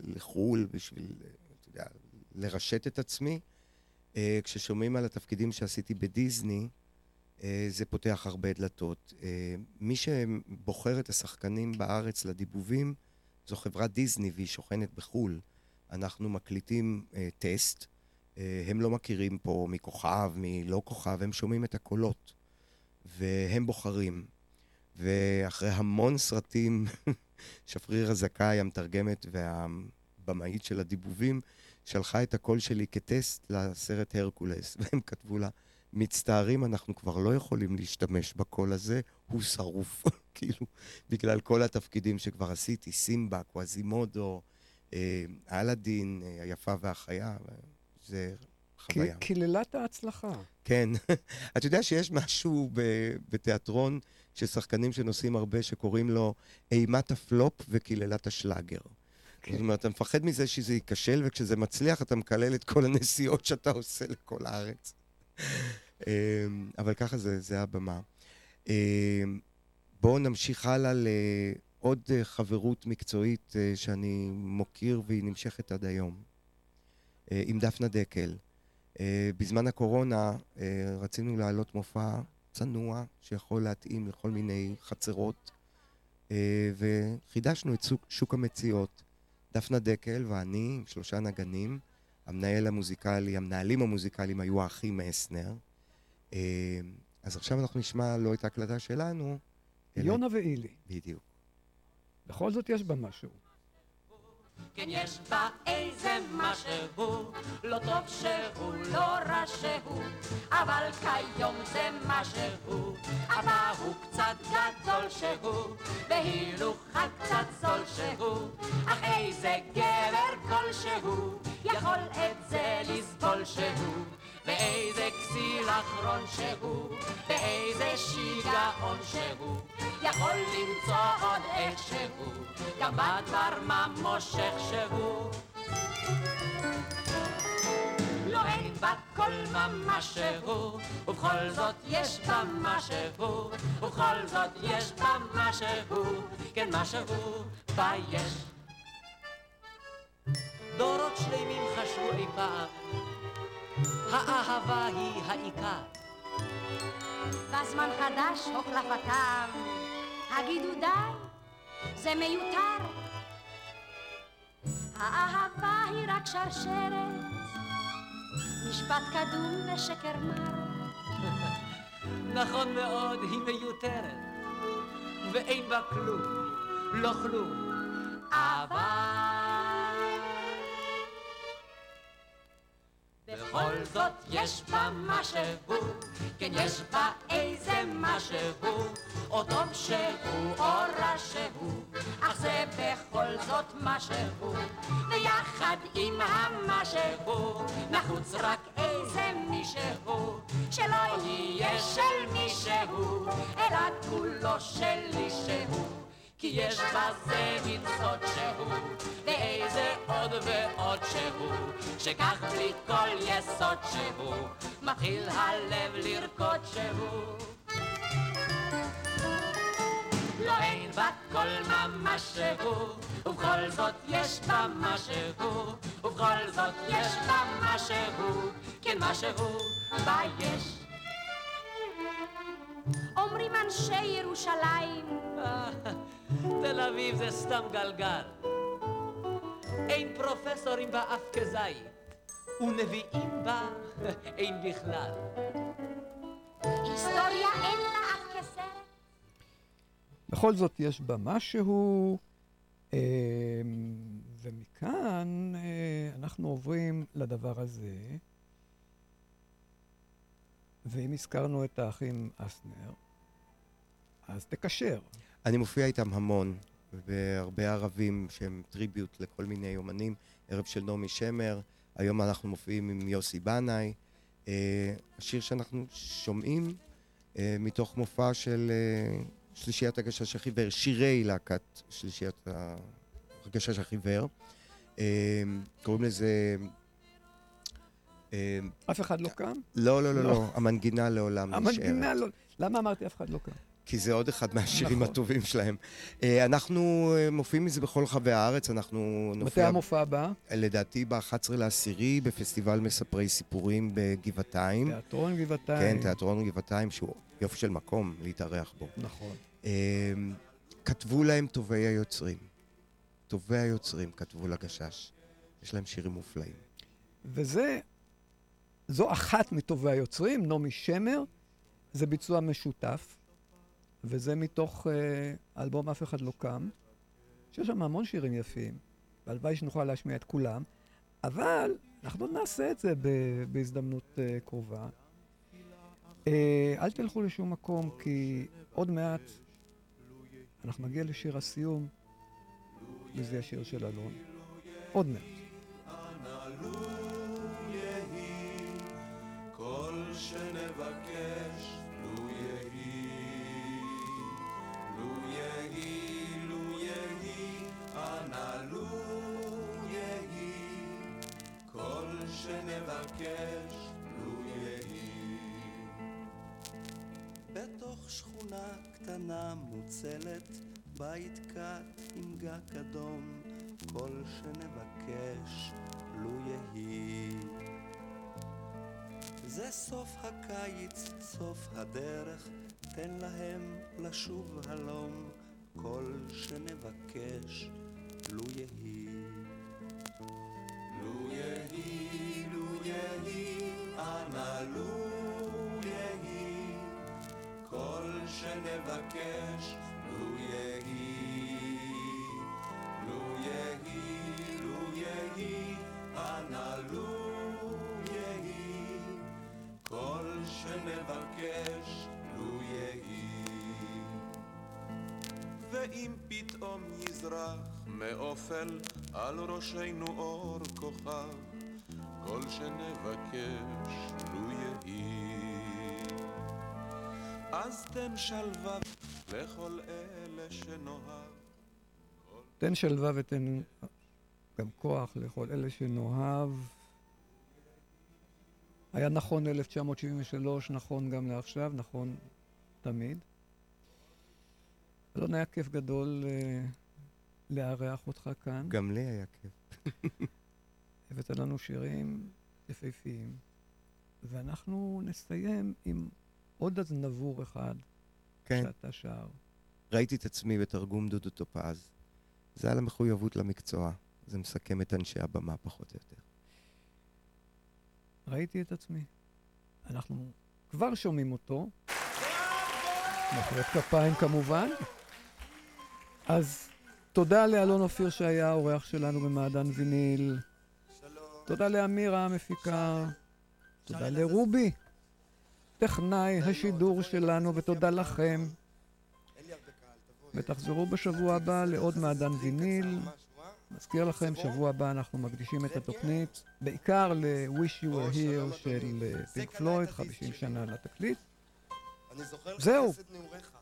S8: לחו"ל בשביל, אתה יודע, לרשת את עצמי, אה, כששומעים על התפקידים שעשיתי בדיסני, אה, זה פותח הרבה דלתות. מי שבוחר את השחקנים בארץ לדיבובים זו חברת דיסני והיא שוכנת בחו"ל. אנחנו מקליטים טסט, הם לא מכירים פה מי כוכב, מי לא כוכב, הם שומעים את הקולות. והם בוחרים. ואחרי המון סרטים, שפריר הזכאי, המתרגמת והבמאית של הדיבובים, שלחה את הקול שלי כטסט לסרט הרקולס, והם כתבו לה, מצטערים, אנחנו כבר לא יכולים להשתמש בקול הזה, הוא שרוף. כאילו, בגלל כל התפקידים שכבר עשיתי, סימבה, קווזימודו, אה, אלאדין, אה, היפה והחיה, זה חוויה.
S7: קללת ההצלחה.
S8: כן. אתה יודע שיש משהו בתיאטרון של שחקנים שנוסעים הרבה, שקוראים לו אימת הפלופ וקללת השלאגר. זאת אומרת, אתה מפחד מזה שזה ייכשל, וכשזה מצליח אתה מקלל את כל הנסיעות שאתה עושה לכל הארץ. אמ, אבל ככה זה, זה הבמה. אמ, בואו נמשיך הלאה לעוד אה, חברות מקצועית אה, שאני מוקיר והיא נמשכת עד היום. אה, עם דפנה דקל. אה, בזמן הקורונה אה, רצינו להעלות מופע צנוע שיכול להתאים לכל מיני חצרות אה, וחידשנו את שוק, שוק המציאות. דפנה דקל ואני, עם שלושה נגנים, המנהל המוזיקלי, המנהלים המוזיקליים היו האחים מסנר. אה, אז עכשיו אנחנו נשמע לא את ההקלטה שלנו.
S7: יונה ואילי.
S8: בדיוק.
S7: בכל זאת יש בה משהו.
S14: כן יש בה איזה משהו, לא טוב שהוא, לא רע שהוא, אבל כיום זה משהו, אבא הוא קצת גדול שהוא, והילוכה קצת זול שהוא, אך איזה גבר כלשהו, יכול את זה לסבול שהוא, ואיזה כסיל אחרון שהוא, ואיזה שיגעון שהוא, יכול למצוא עוד איכשהו, גם בדבר מה מושך שהוא. לא אין בה כל ממש שהוא, ובכל זאת יש בה משהו, ובכל זאת יש בה משהו, כן משהו בה יש. דורות שלמים חשבו אי פעם, האהבה היא העיקר.
S13: בזמן חדש הוחלפתם, הגידו די, זה מיותר. האהבה היא רק שרשרת, משפט קדום ושקר מר.
S14: נכון מאוד, היא מיותרת, ואין בה כלום, לא כלום. אבל בכל זאת יש בה משהו, כן יש בה איזה משהו, או טוב שהוא או רע שהוא, אך זה בכל זאת משהו, ויחד עם המשהו, נחוץ רק איזה מישהו, שלא יהיה של מישהו, אלא כולו שלי שהוא. כי יש בזה סוד שהוא, ואיזה עוד ועוד שהוא, שכך בלי כל יסוד שהוא, מתחיל הלב לרקוד שהוא. לא אין בה כל ממש שהוא, ובכל זאת יש בה משהו, ובכל זאת יש בה משהו, כן משהו בה יש.
S13: אומרים אנשי ירושלים,
S14: תל אביב זה סתם גלגל. אין פרופסורים בה אף כזית, ונביאים בה אין בכלל.
S13: היסטוריה אין לה אף כסרט.
S7: בכל זאת יש בה משהו, אה, ומכאן אה, אנחנו עוברים לדבר הזה. ואם הזכרנו את האחים אסנר, אז תקשר.
S8: אני מופיע איתם המון, והרבה ערבים שהם טריביוט לכל מיני אומנים, ערב של נעמי שמר, היום אנחנו מופיעים עם יוסי בנאי. אה, השיר שאנחנו שומעים אה, מתוך מופע של אה, שלישיית הגשש החיוור, שירי להקת שלישיית הגשש החיוור. קוראים לזה...
S7: אף אחד לא קם?
S8: לא, לא, לא,
S7: לא.
S8: לא, המנגינה לעולם נשארת.
S7: המנגינה לא... למה אמרתי אף אחד לא קם?
S8: כי זה עוד אחד מהשירים
S7: נכון.
S8: הטובים שלהם. אה, אנחנו אה, מופיעים מזה בכל רחבי הארץ, אנחנו
S7: מתי
S8: נופיע...
S7: המופע הבא?
S8: לדעתי ב-11 לעשירי בפסטיבל מספרי סיפורים בגבעתיים.
S7: תיאטרון גבעתיים.
S8: כן, תיאטרון גבעתיים, שהוא יופי של מקום להתארח בו.
S7: נכון.
S8: אה, כתבו להם טובי היוצרים. טובי היוצרים כתבו לגשש. יש להם שירים מופלאים.
S7: וזה, זו אחת מטובי היוצרים, נעמי שמר, זה ביצוע משותף, וזה מתוך אה, אלבום אף אחד לא קם, שיש שם המון שירים יפים, והלוואי שנוכל להשמיע את כולם, אבל אנחנו נעשה את זה בהזדמנות אה, קרובה. אה, אל תלכו לשום מקום, כי עוד מעט אנחנו נגיע לשיר הסיום, וזה השיר של אלון. עוד מעט.
S9: כל שנבקש, שנבקש, לו יהי. בתוך שכונה קטנה מוצלת, בית קט עם גג אדום, כל שנבקש, לו יהי. זה סוף הקיץ, סוף הדרך, תן להם לשוב הלום,
S15: כל שנבקש, לו יהי. לו יהי, כל שנבקש, לו יהי. לו יהי, לו יהי, אנא לו יהי, כל שנבקש, לו יהי. ואם פתאום יזרח מאופל על ראשנו אור כוכב, כל שנבקש לו יהי. אז תן שלווה לכל אלה שנאהב.
S7: תן שלווה ותן גם כוח לכל אלה שנאהב. היה נכון 1973, נכון גם לעכשיו, נכון תמיד. אלון, היה כיף גדול אה, לארח אותך כאן.
S8: גם לי היה כיף.
S7: הבאת לנו שירים יפהפיים, ואנחנו נסיים עם עוד אזנבור אחד
S8: כן.
S7: שאתה שר.
S8: ראיתי את עצמי בתרגום דודו טופז. זה על המחויבות למקצוע. זה מסכם את אנשי הבמה פחות או יותר.
S7: ראיתי את עצמי. אנחנו כבר שומעים אותו. מחיאות כפיים כמובן. אז תודה לאלון אופיר שהיה האורח שלנו במעדן ויניל. תודה לאמירה המפיקה. תודה לרובי, טכנאי השידור שלנו, ותודה לכם. ותחזרו בשבוע הבא לעוד מעדן ויניל. מזכיר לכם, שבוע הבא אנחנו מקדישים את התוכנית בעיקר ל-Wish You Were Here של פינק פלויד, 50 שנה לתקליט. זהו,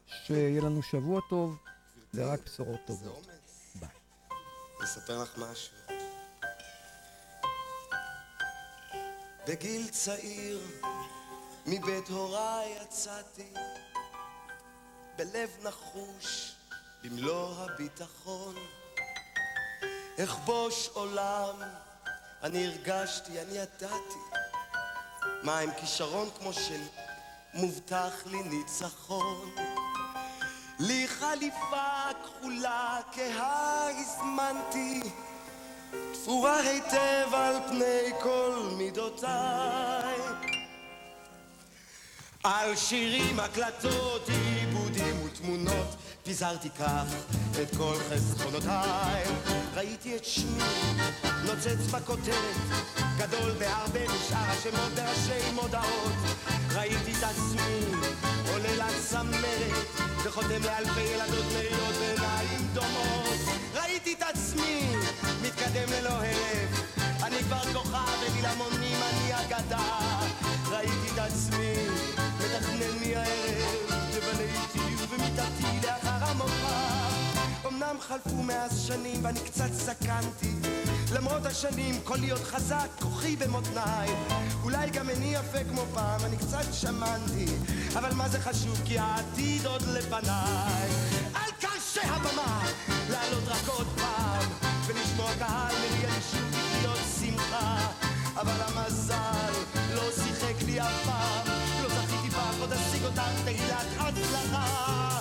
S7: שיהיה לנו שבוע טוב, ורק בשורות טובות. ביי.
S6: אספר לך משהו. בגיל צעיר מבית הוריי יצאתי בלב נחוש במלוא הביטחון. אכבוש עולם אני הרגשתי, אני ידעתי מה עם כישרון כמו שלי מובטח לי ניצחון. לי חליפה כחולה כהה הזמנתי תפורה היטב על פני כל מידותיי. על שירים, הקלטות, עיבודים ותמונות פיזרתי כך את כל חסכונותיי. ראיתי את שמי נוצץ בכותרת גדול בהרבה משאר השמות בראשי מודעות. ראיתי את עצמי עולה לצמרת וחותם לאלפי ילדות נריות בעיניים דומות ראיתי את עצמי מתקדם ללא הרף אני כבר כוכב אליל המונים אני אגדה. ראיתי את עצמי מתכנן מהערב לבלה איתי ובמיטתי לאחר המופע. אמנם חלפו מאז שנים ואני קצת זקנתי. למרות השנים קולי עוד חזק, כוחי במותניי. אולי גם איני יפה כמו פעם, אני קצת שמנתי. אבל מה זה חשוב כי העתיד עוד לפניי. על קרשי הבמה לעלות רק עוד פעם ולשמוע קהל מריע לי שוב להיות שמחה. אבל המזל לא שיחק לי אף פעם לא זכיתי פעם עוד אשיג אותך תהילת הצלחה.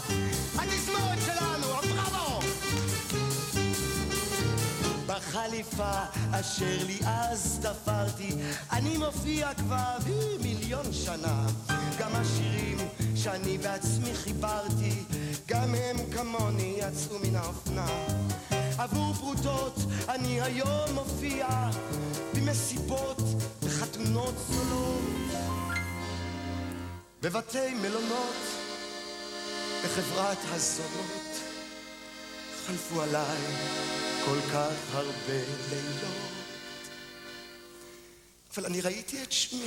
S6: התזמורת שלנו, בראבו! בחליפה אשר לי אז תפרתי אני מופיע כבר מיליון שנה. גם השירים שאני בעצמי חיברתי גם הם כמוני יצאו מן האופנה. עבור פרוטות אני היום מופיע במסיבות, בחתונות זולות בבתי מלונות, בחברת הזונות. חלפו עליי כל כך הרבה לילות אבל אני ראיתי את שמי